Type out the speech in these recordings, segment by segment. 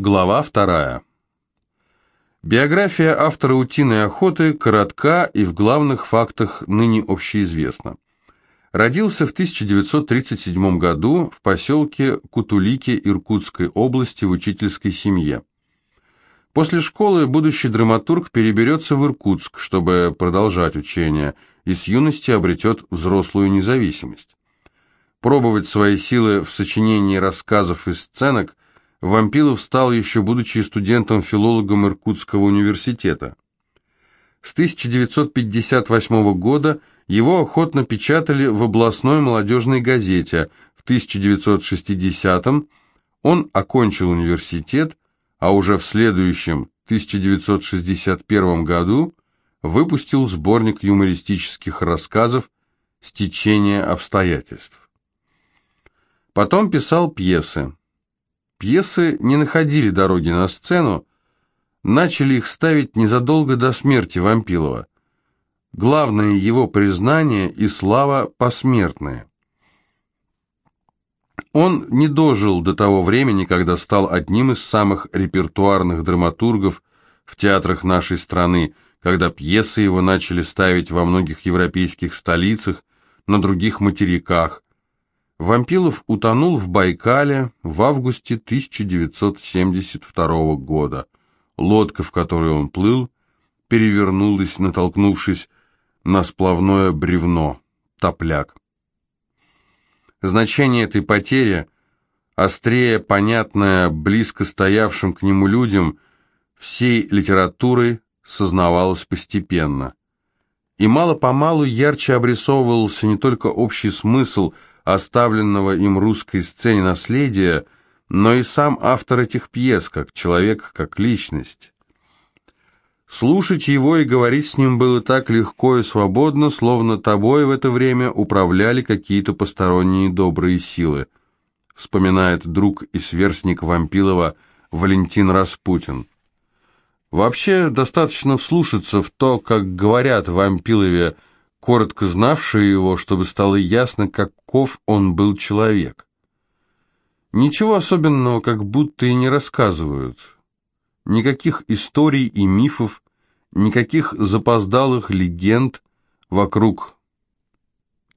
Глава вторая. Биография автора «Утиной охоты» коротка и в главных фактах ныне общеизвестна. Родился в 1937 году в поселке Кутулике Иркутской области в учительской семье. После школы будущий драматург переберется в Иркутск, чтобы продолжать учение, и с юности обретет взрослую независимость. Пробовать свои силы в сочинении рассказов и сценок – Вампилов стал еще будучи студентом-филологом Иркутского университета. С 1958 года его охотно печатали в областной молодежной газете. В 1960-м он окончил университет, а уже в следующем, 1961 году, выпустил сборник юмористических рассказов «Стечение обстоятельств». Потом писал пьесы. Пьесы не находили дороги на сцену, начали их ставить незадолго до смерти Вампилова. Главное его признание и слава посмертные. Он не дожил до того времени, когда стал одним из самых репертуарных драматургов в театрах нашей страны, когда пьесы его начали ставить во многих европейских столицах, на других материках, Вампилов утонул в Байкале в августе 1972 года. Лодка, в которой он плыл, перевернулась, натолкнувшись на сплавное бревно, топляк. Значение этой потери, острее понятное близко стоявшим к нему людям, всей литературой сознавалось постепенно. И мало-помалу ярче обрисовывался не только общий смысл – оставленного им русской сцене наследия, но и сам автор этих пьес, как человек, как личность. Слушать его и говорить с ним было так легко и свободно, словно тобой в это время управляли какие-то посторонние добрые силы, вспоминает друг и сверстник Вампилова Валентин Распутин. Вообще, достаточно вслушаться в то, как говорят в Вампилове коротко знавшие его, чтобы стало ясно, каков он был человек. Ничего особенного как будто и не рассказывают. Никаких историй и мифов, никаких запоздалых легенд вокруг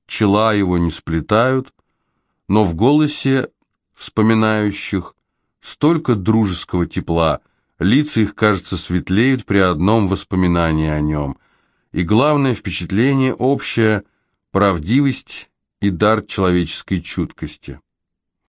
чела его не сплетают, но в голосе вспоминающих столько дружеского тепла, лица их, кажется, светлеют при одном воспоминании о нем – и главное впечатление общее – правдивость и дар человеческой чуткости.